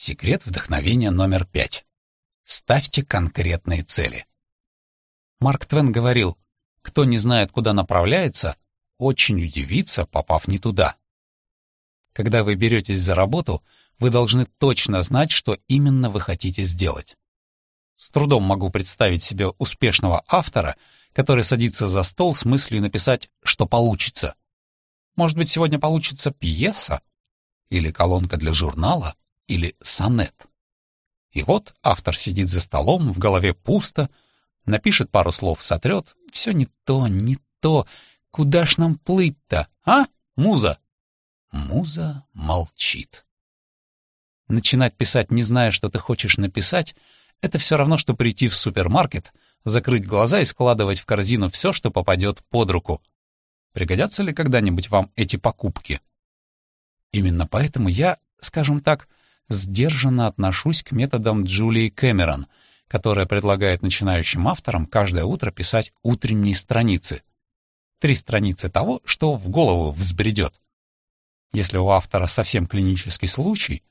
Секрет вдохновения номер пять. Ставьте конкретные цели. Марк Твен говорил, кто не знает, куда направляется, очень удивится, попав не туда. Когда вы беретесь за работу, вы должны точно знать, что именно вы хотите сделать. С трудом могу представить себе успешного автора, который садится за стол с мыслью написать, что получится. Может быть, сегодня получится пьеса? Или колонка для журнала? Или сонет? И вот автор сидит за столом, в голове пусто, напишет пару слов, сотрет. Все не то, не то. Куда ж нам плыть-то, а, муза? Муза молчит. Начинать писать, не зная, что ты хочешь написать, это все равно, что прийти в супермаркет, закрыть глаза и складывать в корзину все, что попадет под руку. Пригодятся ли когда-нибудь вам эти покупки? Именно поэтому я, скажем так, сдержанно отношусь к методам Джулии Кэмерон, которая предлагает начинающим авторам каждое утро писать утренние страницы. Три страницы того, что в голову взбредет. Если у автора совсем клинический случай,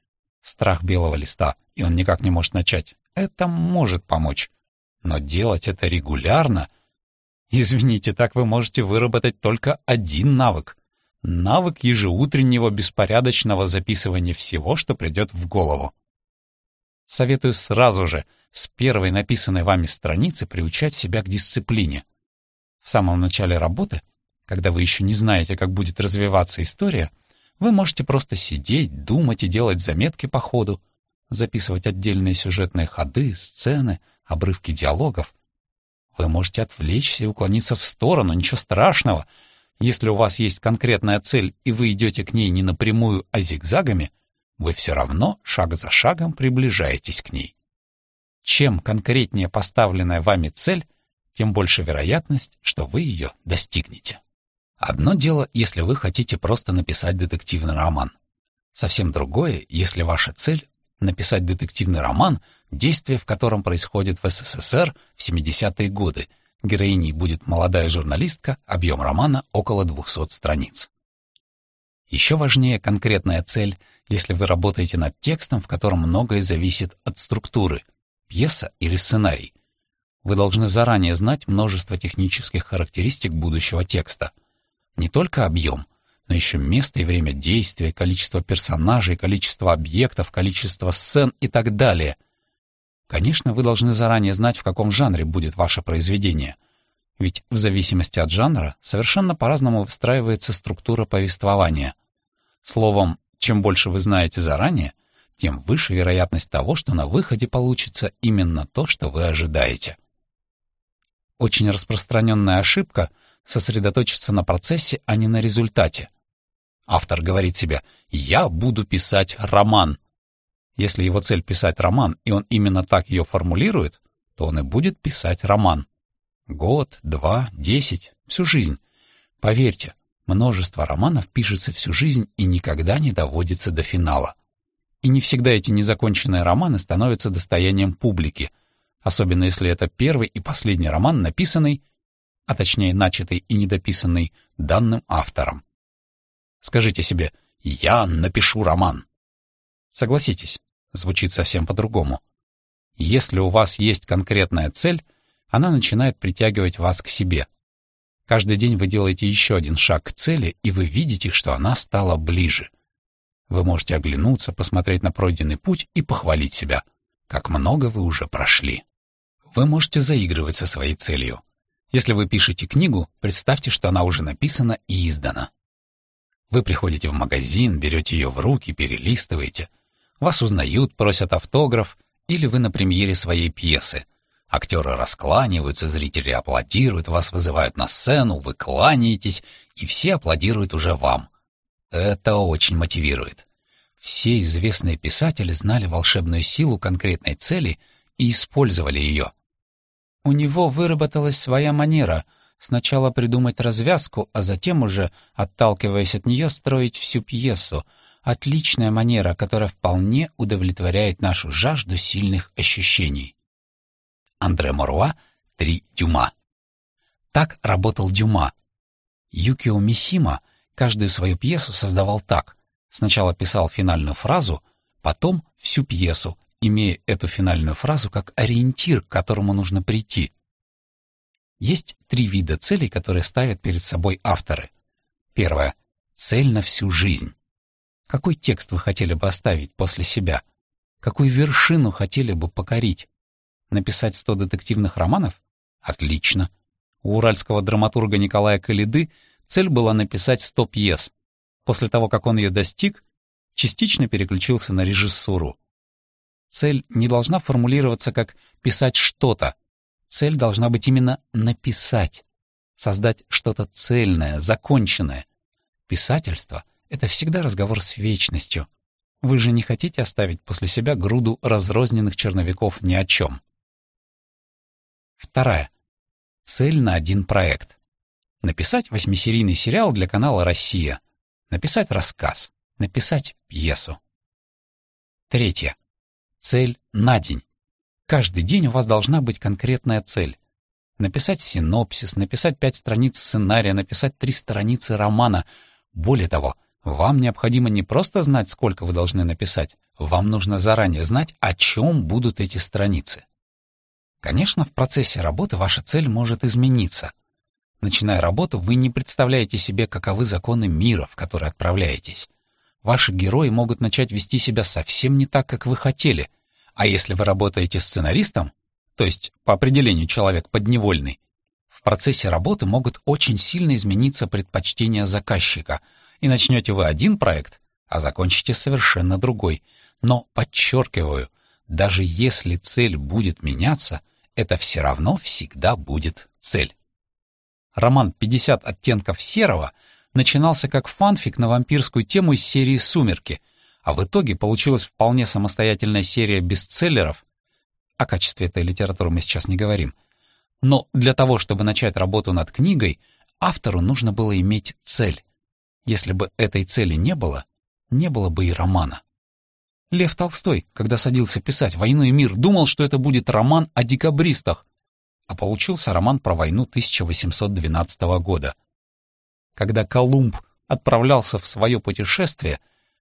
страх белого листа, и он никак не может начать, это может помочь. Но делать это регулярно... Извините, так вы можете выработать только один навык. Навык ежеутреннего беспорядочного записывания всего, что придет в голову. Советую сразу же, с первой написанной вами страницы, приучать себя к дисциплине. В самом начале работы, когда вы еще не знаете, как будет развиваться история, вы можете просто сидеть, думать и делать заметки по ходу, записывать отдельные сюжетные ходы, сцены, обрывки диалогов. Вы можете отвлечься и уклониться в сторону, ничего страшного. Если у вас есть конкретная цель, и вы идете к ней не напрямую, а зигзагами, вы все равно шаг за шагом приближаетесь к ней. Чем конкретнее поставленная вами цель, тем больше вероятность, что вы ее достигнете. Одно дело, если вы хотите просто написать детективный роман. Совсем другое, если ваша цель — написать детективный роман, действие в котором происходит в СССР в 70-е годы. Героиней будет молодая журналистка, объем романа около 200 страниц. Еще важнее конкретная цель, если вы работаете над текстом, в котором многое зависит от структуры, пьеса или сценарий. Вы должны заранее знать множество технических характеристик будущего текста — не только объем, но еще место и время действия, количество персонажей, количество объектов, количество сцен и так далее. Конечно, вы должны заранее знать, в каком жанре будет ваше произведение. Ведь в зависимости от жанра совершенно по-разному выстраивается структура повествования. Словом, чем больше вы знаете заранее, тем выше вероятность того, что на выходе получится именно то, что вы ожидаете. Очень распространенная ошибка сосредоточиться на процессе, а не на результате. Автор говорит себе «я буду писать роман». Если его цель писать роман, и он именно так ее формулирует, то он и будет писать роман. Год, два, десять, всю жизнь. Поверьте, множество романов пишется всю жизнь и никогда не доводится до финала. И не всегда эти незаконченные романы становятся достоянием публики, особенно если это первый и последний роман, написанный а точнее начатый и недописанный данным автором. Скажите себе «Я напишу роман». Согласитесь, звучит совсем по-другому. Если у вас есть конкретная цель, она начинает притягивать вас к себе. Каждый день вы делаете еще один шаг к цели, и вы видите, что она стала ближе. Вы можете оглянуться, посмотреть на пройденный путь и похвалить себя, как много вы уже прошли. Вы можете заигрывать со своей целью. Если вы пишете книгу, представьте, что она уже написана и издана. Вы приходите в магазин, берете ее в руки, перелистываете. Вас узнают, просят автограф, или вы на премьере своей пьесы. Актеры раскланиваются, зрители аплодируют, вас вызывают на сцену, вы кланяетесь, и все аплодируют уже вам. Это очень мотивирует. Все известные писатели знали волшебную силу конкретной цели и использовали ее. У него выработалась своя манера — сначала придумать развязку, а затем уже, отталкиваясь от нее, строить всю пьесу. Отличная манера, которая вполне удовлетворяет нашу жажду сильных ощущений. Андре Моруа, «Три Дюма». Так работал Дюма. Юкио Мисима каждую свою пьесу создавал так. Сначала писал финальную фразу, потом всю пьесу, имея эту финальную фразу как ориентир, к которому нужно прийти. Есть три вида целей, которые ставят перед собой авторы. Первое. Цель на всю жизнь. Какой текст вы хотели бы оставить после себя? Какую вершину хотели бы покорить? Написать сто детективных романов? Отлично. У уральского драматурга Николая Калиды цель была написать сто пьес. После того, как он ее достиг, частично переключился на режиссуру. Цель не должна формулироваться как «писать что-то». Цель должна быть именно «написать», создать что-то цельное, законченное. Писательство — это всегда разговор с вечностью. Вы же не хотите оставить после себя груду разрозненных черновиков ни о чем. Вторая. Цель на один проект. Написать восьмисерийный сериал для канала «Россия». Написать рассказ. Написать пьесу. Третье. Цель на день. Каждый день у вас должна быть конкретная цель. Написать синопсис, написать пять страниц сценария, написать три страницы романа. Более того, вам необходимо не просто знать, сколько вы должны написать, вам нужно заранее знать, о чем будут эти страницы. Конечно, в процессе работы ваша цель может измениться. Начиная работу, вы не представляете себе, каковы законы мира, в который отправляетесь. Ваши герои могут начать вести себя совсем не так, как вы хотели. А если вы работаете сценаристом, то есть по определению человек подневольный, в процессе работы могут очень сильно измениться предпочтения заказчика, и начнете вы один проект, а закончите совершенно другой. Но, подчеркиваю, даже если цель будет меняться, это все равно всегда будет цель. Роман «50 оттенков серого» начинался как фанфик на вампирскую тему из серии «Сумерки», а в итоге получилась вполне самостоятельная серия бестселлеров. О качестве этой литературы мы сейчас не говорим. Но для того, чтобы начать работу над книгой, автору нужно было иметь цель. Если бы этой цели не было, не было бы и романа. Лев Толстой, когда садился писать «Войну и мир», думал, что это будет роман о декабристах, а получился роман про войну 1812 года. Когда Колумб отправлялся в свое путешествие,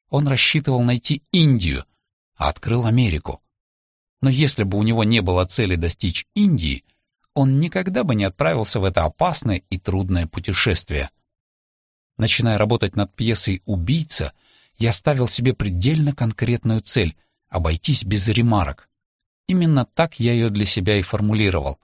он рассчитывал найти Индию, а открыл Америку. Но если бы у него не было цели достичь Индии, он никогда бы не отправился в это опасное и трудное путешествие. Начиная работать над пьесой «Убийца», я ставил себе предельно конкретную цель — обойтись без ремарок. Именно так я ее для себя и формулировал.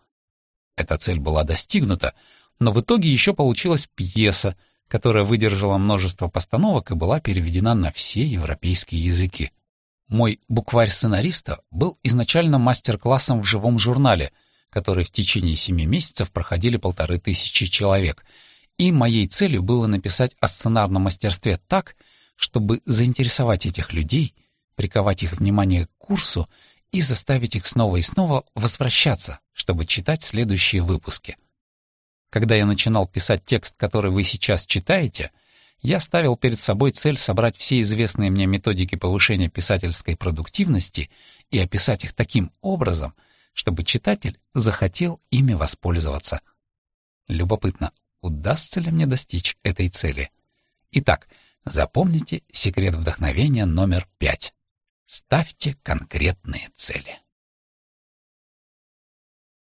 Эта цель была достигнута, но в итоге еще получилась пьеса, которая выдержала множество постановок и была переведена на все европейские языки. Мой букварь сценариста был изначально мастер-классом в живом журнале, который в течение семи месяцев проходили полторы тысячи человек, и моей целью было написать о сценарном мастерстве так, чтобы заинтересовать этих людей, приковать их внимание к курсу и заставить их снова и снова возвращаться, чтобы читать следующие выпуски. Когда я начинал писать текст, который вы сейчас читаете, я ставил перед собой цель собрать все известные мне методики повышения писательской продуктивности и описать их таким образом, чтобы читатель захотел ими воспользоваться. Любопытно, удастся ли мне достичь этой цели? Итак, Запомните секрет вдохновения номер пять. Ставьте конкретные цели.